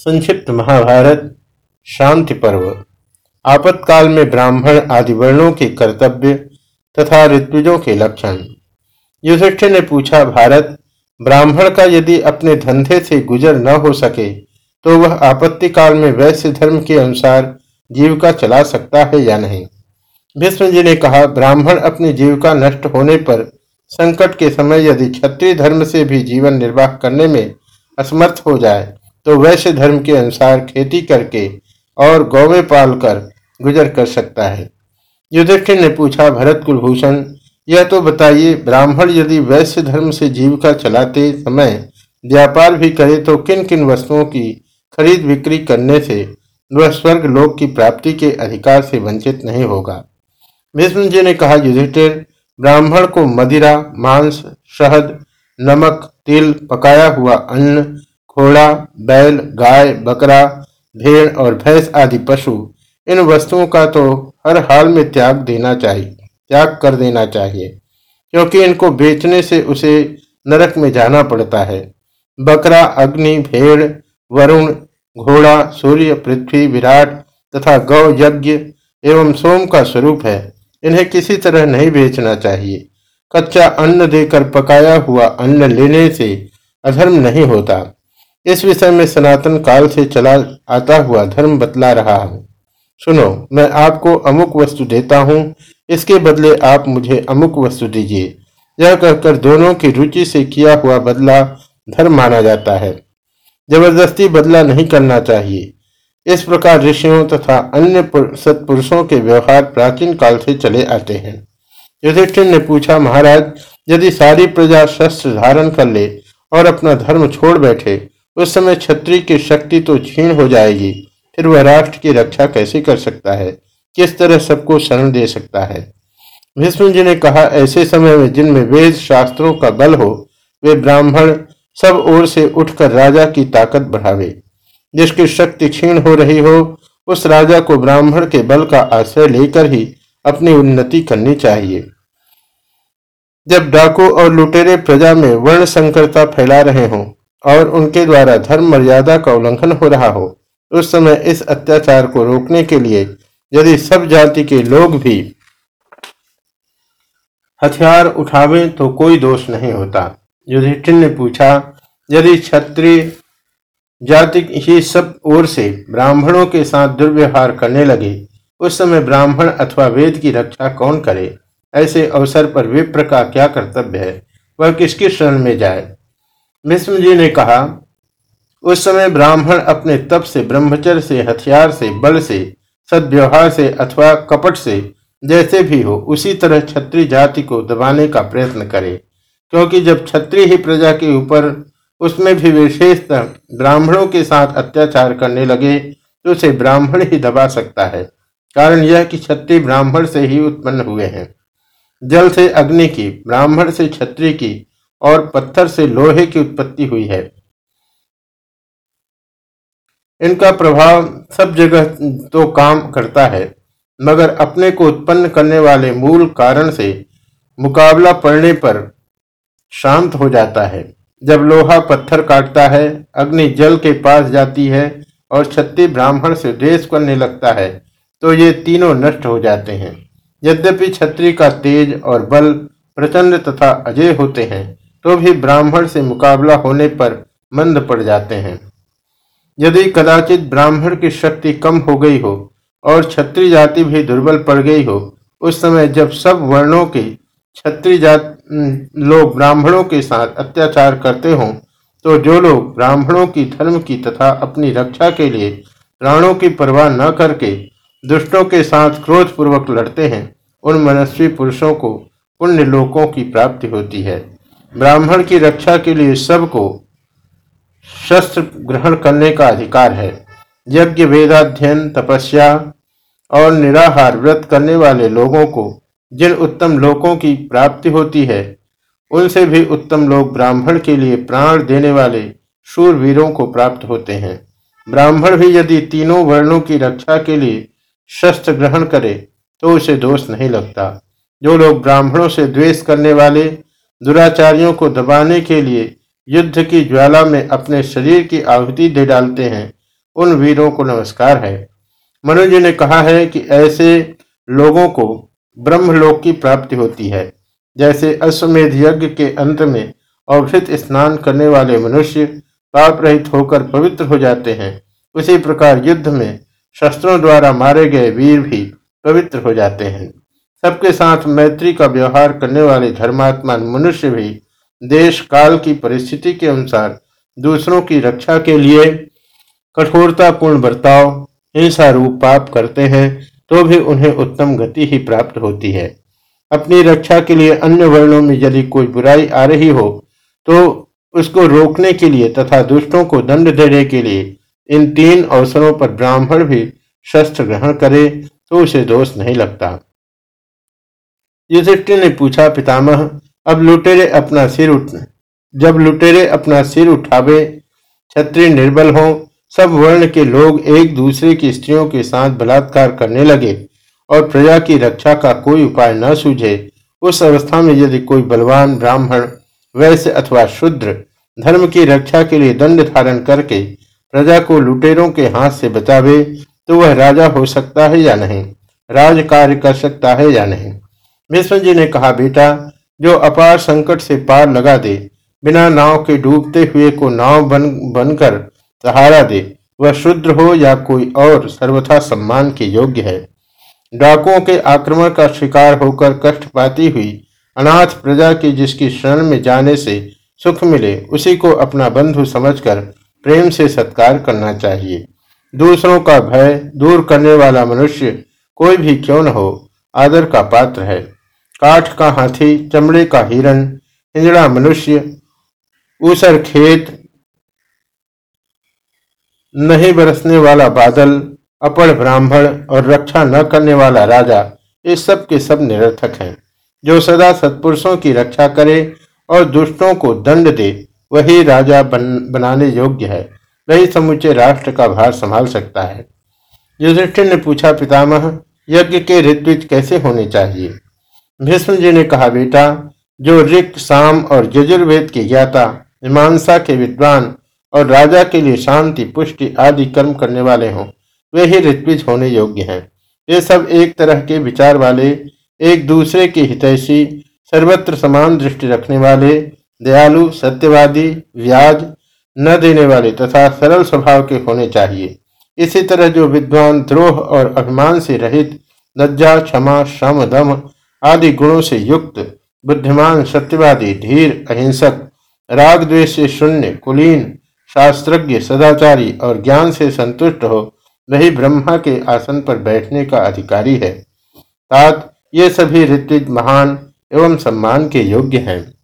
संक्षिप्त महाभारत, शांति पर्व। आपत्काल में ब्राह्मण आदि वर्णों के कर्तव्य तथा ऋत्विजों के लक्षण। युधिष्ठिर ने पूछा, भारत, ब्राह्मण का यदि अपने धंधे से गुजर न हो सके तो वह आपत्ति काल में वैश्य धर्म के अनुसार जीविका चला सकता है या नहीं? भीष्म जी ने कहा, ब्राह्मण अपनी जीविका नष्ट होने पर संकट के समय यदि क्षत्रिय धर्म से भी जीवन निर्वाह करने में असमर्थ हो जाए तो वैश्य धर्म के अनुसार खेती करके और गौवे पाल कर गुजर कर सकता है। युधिष्ठिर ने पूछा, भरत कुलभूषण, यह तो बताइए, ब्राह्मण यदि वैश्य धर्म से जीविका चलाते समय व्यापार भी करे तो किन किन वस्तुओं की खरीद बिक्री करने से वह स्वर्ग लोक की प्राप्ति के अधिकार से वंचित नहीं होगा? भीष्म जी ने कहा, युधिष्ठिर, ब्राह्मण को मदिरा, मांस, शहद, नमक, तिल, पकाया हुआ अन्न घोड़ा, बैल, गाय, बकरा, भेड़ और भैंस आदि पशु, इन वस्तुओं का तो हर हाल में त्याग देना चाहिए, त्याग कर देना चाहिए, क्योंकि इनको बेचने से उसे नरक में जाना पड़ता है। बकरा, अग्नि, भेड़, वरुण, घोड़ा, सूर्य, पृथ्वी, विराट तथा गौ, यज्ञ एवं सोम का स्वरूप है। इन्हें किसी तरह नहीं बेचना चाहिए। कच्चा अन्न देकर पकाया हुआ अन्न लेने से अधर्म नहीं होता। इस विषय में सनातन काल से चला आता हुआ धर्म बतला रहा हूँ। सुनो, मैं आपको अमुक वस्तु देता हूँ, इसके बदले आप मुझे अमुक वस्तु दीजिए। यह कहकर दोनों की रुचि से किया हुआ बदला धर्म माना जाता है। ज़बरदस्ती बदला नहीं करना चाहिए। इस प्रकार ऋषियों तथा अन्य सत्पुरुषों के व्यवहार प्राचीन काल से चले आते हैं। युधिष्ठिर ने पूछा, महाराज, यदि सारी प्रजा शस्त्र धारण कर ले और अपना धर्म छोड़ बैठे उस समय क्षत्रिय की शक्ति तो क्षीण हो जाएगी, फिर वह राष्ट्र की रक्षा कैसे कर सकता है? किस तरह सबको शरण दे सकता है? विष्णु जी ने कहा, ऐसे समय में जिनमें वेद शास्त्रों का बल हो, वे ब्राह्मण सब ओर से उठकर राजा की ताकत बढ़ावे। जिसकी शक्ति क्षीण हो रही हो, उस राजा को ब्राह्मण के बल का आश्रय लेकर ही अपनी उन्नति करनी चाहिए। जब डाकू और लुटेरे प्रजा में वर्ण संकरता फैला रहे हों और उनके द्वारा धर्म मर्यादा का उल्लंघन हो रहा हो, उस समय इस अत्याचार को रोकने के लिए यदि सब जाति के लोग भी हथियार उठावे तो कोई दोष नहीं होता। युधिष्ठिर ने पूछा, यदि क्षत्रिय जाति ही सब ओर से ब्राह्मणों के साथ दुर्व्यवहार करने लगे, उस समय ब्राह्मण अथवा वेद की रक्षा कौन करे? ऐसे अवसर पर विप्र का क्या कर्तव्य है? वह किसकी शरण में जाए? भीष्म जी ने कहा, उस समय ब्राह्मण अपने तप से, ब्रह्मचर्य से, हथियार से, बल से, सद्व्यवहार से अथवा कपट से जैसे भी हो, उसी तरह क्षत्रिय जाति को दबाने का प्रयत्न करे। क्योंकि जब क्षत्रिय ही प्रजा के ऊपर, उसमें भी विशेषतः ब्राह्मणों के साथ अत्याचार करने लगे तो उसे ब्राह्मण ही दबा सकता है। कारण यह कि क्षत्रिय ब्राह्मण से ही उत्पन्न हुए हैं। जल से अग्नि की, ब्राह्मण से क्षत्रिय की और पत्थर से लोहे की उत्पत्ति हुई है। इनका प्रभाव सब जगह तो काम करता है, मगर अपने को उत्पन्न करने वाले मूल कारण से मुकाबला पड़ने पर शांत हो जाता है। जब लोहा पत्थर काटता है, अग्नि जल के पास जाती है और छत्ती ब्राह्मण से देश करने लगता है तो ये तीनों नष्ट हो जाते हैं। यद्यपि छत्री का तेज और बल प्रचंड तथा अजय होते हैं तो भी ब्राह्मण से मुकाबला होने पर मंद पड़ जाते हैं। यदि कदाचित ब्राह्मण की शक्ति कम हो गई हो और क्षत्रिय जाति भी दुर्बल पड़ गई हो, उस समय जब सब वर्णों के क्षत्रिय जात लोग ब्राह्मणों के साथ अत्याचार करते हों तो जो लोग ब्राह्मणों की धर्म की तथा अपनी रक्षा के लिए प्राणों की परवाह न करके दुष्टों के साथ क्रोध पूर्वक लड़ते हैं, उन मनस्वी पुरुषों को पुण्य लोकों की प्राप्ति होती है। ब्राह्मण की रक्षा के लिए सबको शस्त्र ग्रहण करने का अधिकार है। यज्ञ, वेदाध्ययन, तपस्या और निराहार व्रत करने वाले लोगों को जिन उत्तम लोकों की प्राप्ति होती है, उनसे भी उत्तम लोग ब्राह्मण के लिए प्राण देने वाले शूर वीरों को प्राप्त होते हैं। ब्राह्मण भी यदि तीनों वर्णों की रक्षा के लिए शस्त्र ग्रहण करे तो उसे दोष नहीं लगता। जो लोग ब्राह्मणों से द्वेष करने वाले दुराचारियों को दबाने के लिए युद्ध की ज्वाला में अपने शरीर की आहुति दे डालते हैं। उन वीरों को नमस्कार है। मनुज ने कहा है कि ऐसे लोगों को ब्रह्मलोक की प्राप्ति होती है, जैसे अश्वमेध यज्ञ के अंत में अवृत स्नान करने वाले मनुष्य पाप रहित होकर पवित्र हो जाते हैं। उसी प्रकार युद्ध में शस्त्रों द्वारा मारे गए वीर भी पवित्र हो जाते हैं। सबके साथ मैत्री का व्यवहार करने वाले धर्मात्मा मनुष्य भी देश काल की परिस्थिति के अनुसार दूसरों की रक्षा के लिए कठोरतापूर्ण बर्ताव हिंसा रूप पाप करते हैं तो भी उन्हें उत्तम गति ही प्राप्त होती है। अपनी रक्षा के लिए अन्य वर्णों में यदि कोई बुराई आ रही हो तो उसको रोकने के लिए तथा दुष्टों को दंड देने के लिए इन तीन अवसरों पर ब्राह्मण भी शस्त्र ग्रहण करे तो उसे दोष नहीं लगता। युधिष्ठिर ने पूछा, पितामह, अब लुटेरे अपना सिर उठ जब लुटेरे अपना सिर उठावे छत्री निर्बल हो, सब वर्ण के लोग एक दूसरे की स्त्रियों के साथ बलात्कार करने लगे और प्रजा की रक्षा का कोई उपाय न सूझे, उस अवस्था में यदि कोई बलवान, ब्राह्मण, वैश्य अथवा शुद्र धर्म की रक्षा के लिए दंड धारण करके प्रजा को लुटेरों के हाथ से बचावे तो वह राजा हो सकता है या नहीं? राज कार्य कर सकता है या नहीं? भीष्म जी ने कहा, बेटा, जो अपार संकट से पार लगा दे, बिना नाव के डूबते हुए को नाव बन, बनकर सहारा दे, वह शुद्र हो या कोई और सर्वथा सम्मान के योग्य है। डाकुओं के आक्रमण का शिकार होकर कष्ट पाती हुई अनाथ प्रजा की जिसकी शरण में जाने से सुख मिले, उसी को अपना बंधु समझकर प्रेम से सत्कार करना चाहिए। दूसरों का भय दूर करने वाला मनुष्य कोई भी क्यों न हो, आदर का पात्र है। काठ का हाथी चमड़े का हिरण हिंजड़ा मनुष्य ऊसर खेत नहीं बरसने वाला बादल अपड़ ब्राह्मण और रक्षा न करने वाला राजा ये सब के सब निरर्थक हैं। जो सदा सत्पुरुषों की रक्षा करे और दुष्टों को दंड दे वही राजा बन, बनाने योग्य है। वही समुचे राष्ट्र का भार संभाल सकता है। युधिष्ठिर ने पूछा पितामह यज्ञ के ऋत्विज कैसे होने चाहिए? भीष्म जी ने कहा, बेटा, जो ऋक साम और यजुर्वेद के ज्ञाता मीमांसा के विद्वान और राजा के लिए शांति, पुष्टि आदि कर्म करने वाले हों, वे ही ऋत्विज होने योग्य हैं। ये सब एक तरह के विचार वाले, एक दूसरे के हितैषी, सर्वत्र समान दृष्टि रखने वाले, दयालु, सत्यवादी, व्याज न देने वाले तथा सरल स्वभाव के होने चाहिए। इसी तरह जो विद्वान द्रोह और अभिमान से रहित, लज्जा, क्षमा श्रम दम आदि गुणों से युक्त, बुद्धिमान, सत्यवादी, धीर, अहिंसक, राग द्वेष से शून्य, कुलीन, शास्त्रज्ञ, सदाचारी और ज्ञान से संतुष्ट हो, वही ब्रह्मा के आसन पर बैठने का अधिकारी है। तात, ये सभी ऋत्विज महान एवं सम्मान के योग्य हैं।